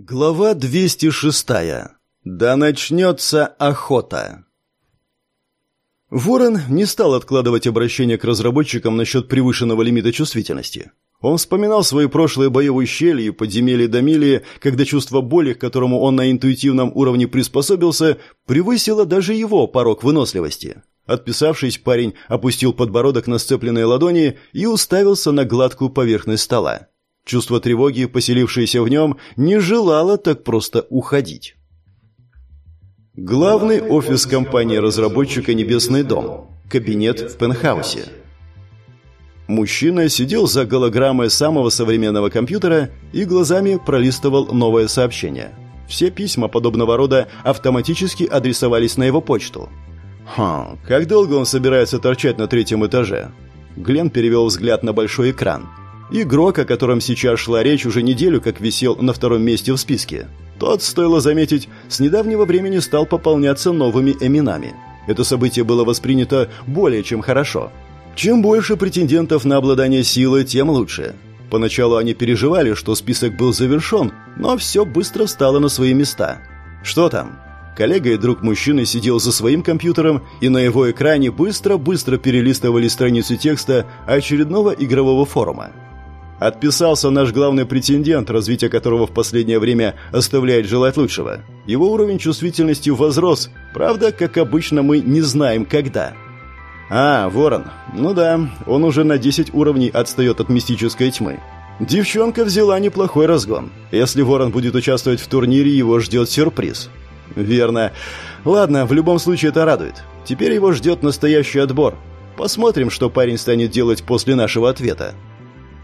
Глава 206. Да начнется охота. Ворон не стал откладывать обращение к разработчикам насчет превышенного лимита чувствительности. Он вспоминал свои прошлые боевые щели и подземелья Домилии, когда чувство боли, к которому он на интуитивном уровне приспособился, превысило даже его порог выносливости. Отписавшись, парень опустил подбородок на сцепленные ладони и уставился на гладкую поверхность стола. Чувство тревоги, поселившееся в нем, не желало так просто уходить. Главный офис компании-разработчика «Небесный дом». Кабинет в пентхаусе. Мужчина сидел за голограммой самого современного компьютера и глазами пролистывал новое сообщение. Все письма подобного рода автоматически адресовались на его почту. «Хм, как долго он собирается торчать на третьем этаже?» Глен перевел взгляд на большой экран. Игрок, о котором сейчас шла речь, уже неделю как висел на втором месте в списке. Тот, стоило заметить, с недавнего времени стал пополняться новыми именами. Это событие было воспринято более чем хорошо. Чем больше претендентов на обладание силой, тем лучше. Поначалу они переживали, что список был завершен, но все быстро встало на свои места. Что там? Коллега и друг мужчины сидел за своим компьютером, и на его экране быстро-быстро перелистывали страницу текста очередного игрового форума. Отписался наш главный претендент, развитие которого в последнее время оставляет желать лучшего. Его уровень чувствительности возрос, правда, как обычно, мы не знаем когда. А, Ворон. Ну да, он уже на 10 уровней отстает от мистической тьмы. Девчонка взяла неплохой разгон. Если Ворон будет участвовать в турнире, его ждет сюрприз. Верно. Ладно, в любом случае это радует. Теперь его ждет настоящий отбор. Посмотрим, что парень станет делать после нашего ответа.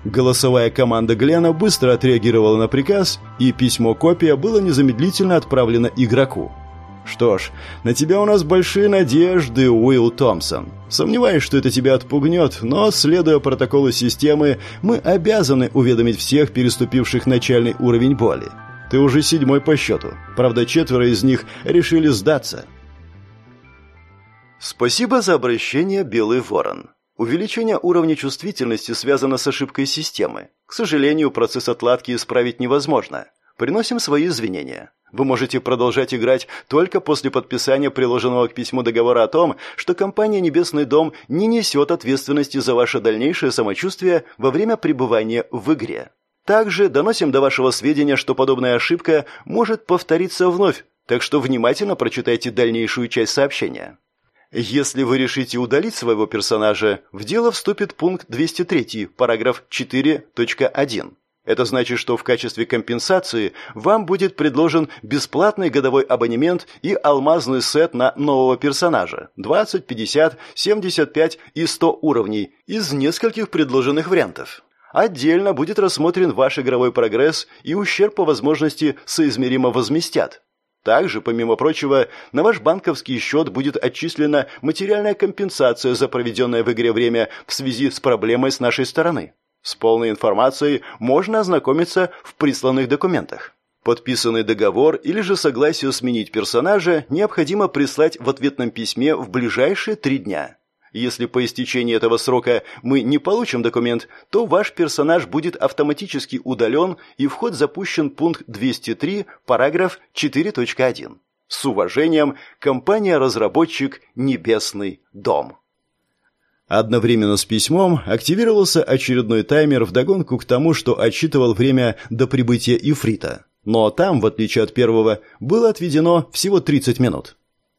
Голосовая команда Глена быстро отреагировала на приказ, и письмо-копия было незамедлительно отправлено игроку. «Что ж, на тебя у нас большие надежды, Уилл Томпсон. Сомневаюсь, что это тебя отпугнет, но, следуя протоколу системы, мы обязаны уведомить всех переступивших начальный уровень боли. Ты уже седьмой по счету. Правда, четверо из них решили сдаться». «Спасибо за обращение, Белый Ворон», Увеличение уровня чувствительности связано с ошибкой системы. К сожалению, процесс отладки исправить невозможно. Приносим свои извинения. Вы можете продолжать играть только после подписания приложенного к письму договора о том, что компания «Небесный дом» не несет ответственности за ваше дальнейшее самочувствие во время пребывания в игре. Также доносим до вашего сведения, что подобная ошибка может повториться вновь, так что внимательно прочитайте дальнейшую часть сообщения. Если вы решите удалить своего персонажа, в дело вступит пункт 203, параграф 4.1. Это значит, что в качестве компенсации вам будет предложен бесплатный годовой абонемент и алмазный сет на нового персонажа 20, 50, 75 и 100 уровней из нескольких предложенных вариантов. Отдельно будет рассмотрен ваш игровой прогресс и ущерб по возможности соизмеримо возместят. Также, помимо прочего, на ваш банковский счет будет отчислена материальная компенсация за проведенное в игре время в связи с проблемой с нашей стороны. С полной информацией можно ознакомиться в присланных документах. Подписанный договор или же согласие сменить персонажа необходимо прислать в ответном письме в ближайшие три дня. Если по истечении этого срока мы не получим документ, то ваш персонаж будет автоматически удален и в ход запущен пункт 203, параграф 4.1. С уважением, компания-разработчик «Небесный дом». Одновременно с письмом активировался очередной таймер вдогонку к тому, что отсчитывал время до прибытия Ифрита. Но там, в отличие от первого, было отведено всего 30 минут.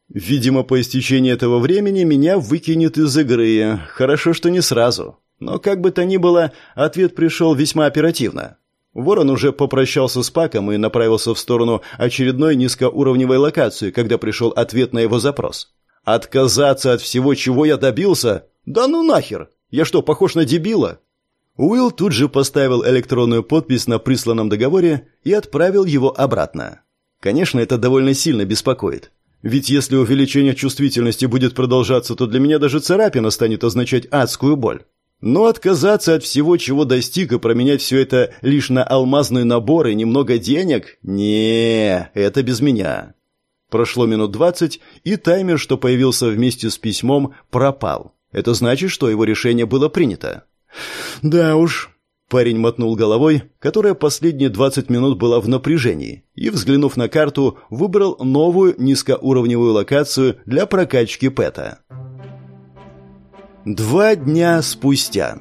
Видимо, по истечении этого времени меня выкинет из игры. Хорошо, что не сразу. Но как бы то ни было, ответ пришел весьма оперативно. Ворон уже попрощался с Паком и направился в сторону очередной низкоуровневой локации, когда пришел ответ на его запрос. «Отказаться от всего, чего я добился? Да ну нахер! Я что, похож на дебила?» Уилл тут же поставил электронную подпись на присланном договоре и отправил его обратно. Конечно, это довольно сильно беспокоит. Ведь если увеличение чувствительности будет продолжаться, то для меня даже царапина станет означать адскую боль. Но отказаться от всего, чего достиг, и променять все это лишь на алмазный набор и немного денег? не это без меня. Прошло минут двадцать, и таймер, что появился вместе с письмом, пропал. Это значит, что его решение было принято. Да уж. Парень мотнул головой, которая последние 20 минут была в напряжении, и, взглянув на карту, выбрал новую низкоуровневую локацию для прокачки Пэта. Два дня спустя.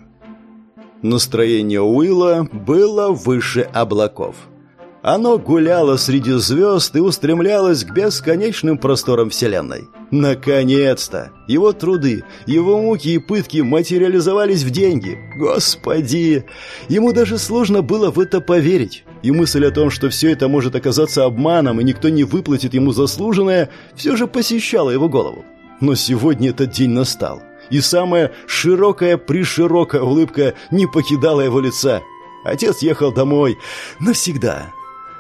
Настроение Уилла было выше облаков. Оно гуляло среди звезд и устремлялось к бесконечным просторам Вселенной. Наконец-то! Его труды, его муки и пытки материализовались в деньги. Господи! Ему даже сложно было в это поверить. И мысль о том, что все это может оказаться обманом и никто не выплатит ему заслуженное, все же посещала его голову. Но сегодня этот день настал. И самая широкая-приширокая улыбка не покидала его лица. Отец ехал домой навсегда.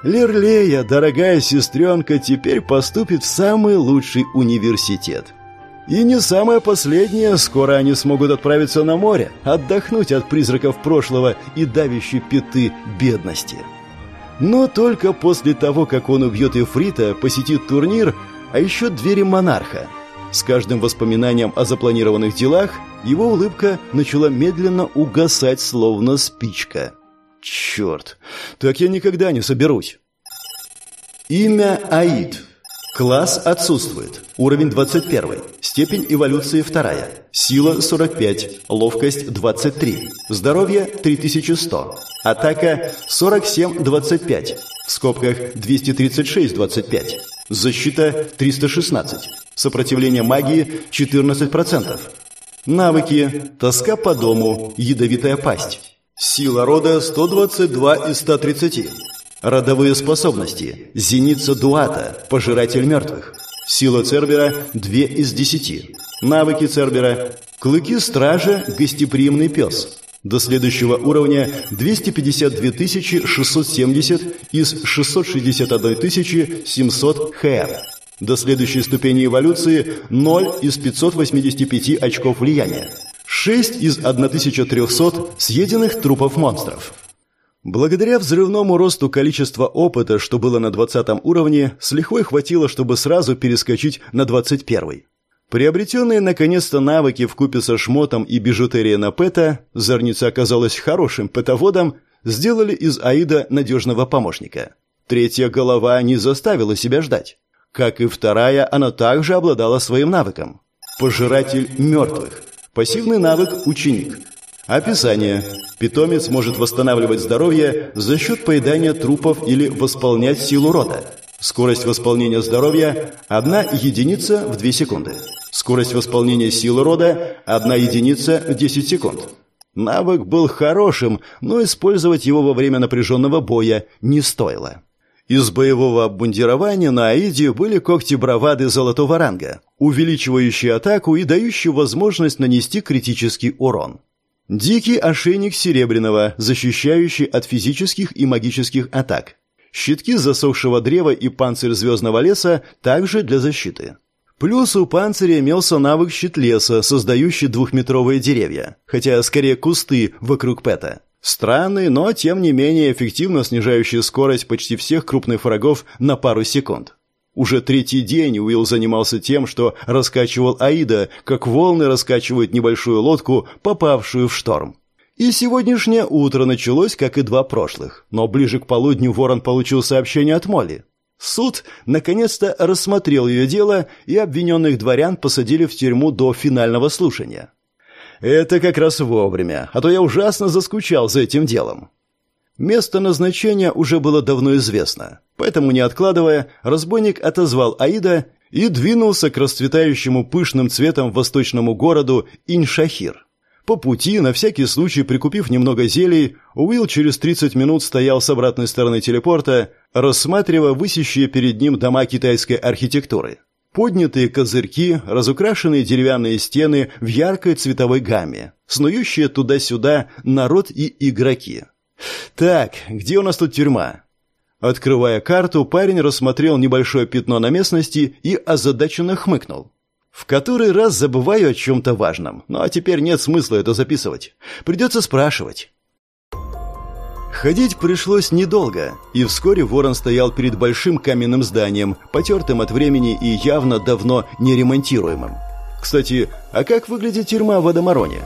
Лерлея, дорогая сестренка, теперь поступит в самый лучший университет. И не самое последнее, скоро они смогут отправиться на море, отдохнуть от призраков прошлого и давящей пяты бедности. Но только после того, как он убьет Эфрита, посетит турнир, а еще двери монарха. С каждым воспоминанием о запланированных делах его улыбка начала медленно угасать, словно спичка. Черт, так я никогда не соберусь. Имя Аид. Класс отсутствует. Уровень 21. Степень эволюции 2. Сила 45. Ловкость 23. Здоровье 3100. Атака 47-25. В скобках 236-25. Защита 316. Сопротивление магии 14%. Навыки. Тоска по дому. Ядовитая пасть. Сила рода 122 из 130. Родовые способности. Зеница Дуата, пожиратель мертвых. Сила Цербера 2 из 10. Навыки Цербера. Клыки Стража, гостеприимный пес. До следующего уровня 252 670 из 661 700 ХР. До следующей ступени эволюции 0 из 585 очков влияния. 6 из 1300 съеденных трупов монстров. Благодаря взрывному росту количества опыта, что было на 20 уровне, с лихвой хватило, чтобы сразу перескочить на 21. Приобретенные наконец-то навыки в купе со шмотом и бижутерией на пэта, Зорница оказалась хорошим пэтоводом, сделали из Аида надежного помощника. Третья голова не заставила себя ждать. Как и вторая, она также обладала своим навыком. Пожиратель мертвых – Пассивный навык «Ученик». Описание. Питомец может восстанавливать здоровье за счет поедания трупов или восполнять силу рода. Скорость восполнения здоровья – 1 единица в 2 секунды. Скорость восполнения силы рода – 1 единица в 10 секунд. Навык был хорошим, но использовать его во время напряженного боя не стоило. Из боевого обмундирования на Аиде были когти бравады золотого ранга, увеличивающие атаку и дающие возможность нанести критический урон. Дикий ошейник серебряного, защищающий от физических и магических атак. Щитки засохшего древа и панцирь звездного леса также для защиты. Плюс у панциря имелся навык щит леса, создающий двухметровые деревья, хотя скорее кусты вокруг Пэта. Странный, но тем не менее эффективно снижающий скорость почти всех крупных врагов на пару секунд. Уже третий день Уилл занимался тем, что раскачивал Аида, как волны раскачивают небольшую лодку, попавшую в шторм. И сегодняшнее утро началось, как и два прошлых. Но ближе к полудню Ворон получил сообщение от Молли. Суд наконец-то рассмотрел ее дело, и обвиненных дворян посадили в тюрьму до финального слушания. Это как раз вовремя, а то я ужасно заскучал за этим делом. Место назначения уже было давно известно, поэтому, не откладывая, разбойник отозвал Аида и двинулся к расцветающему пышным цветом восточному городу Иншахир. По пути, на всякий случай прикупив немного зелий, Уилл через 30 минут стоял с обратной стороны телепорта, рассматривая высящие перед ним дома китайской архитектуры. Поднятые козырьки, разукрашенные деревянные стены в яркой цветовой гамме, снующие туда-сюда народ и игроки. Так, где у нас тут тюрьма? Открывая карту, парень рассмотрел небольшое пятно на местности и озадаченно хмыкнул. В который раз забываю о чем-то важном. Ну а теперь нет смысла это записывать. Придется спрашивать. Ходить пришлось недолго, и вскоре ворон стоял перед большим каменным зданием, потертым от времени и явно давно не ремонтируемым. Кстати, а как выглядит тюрьма в Адамароне?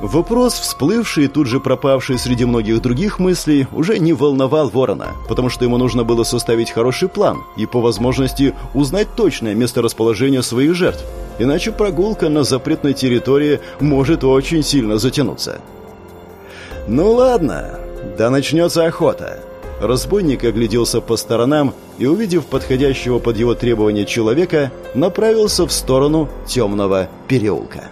Вопрос, всплывший и тут же пропавший среди многих других мыслей, уже не волновал Ворона, потому что ему нужно было составить хороший план и, по возможности, узнать точное месторасположение своих жертв. Иначе прогулка на запретной территории может очень сильно затянуться. «Ну ладно, да начнется охота». Разбойник огляделся по сторонам и, увидев подходящего под его требования человека, направился в сторону темного переулка.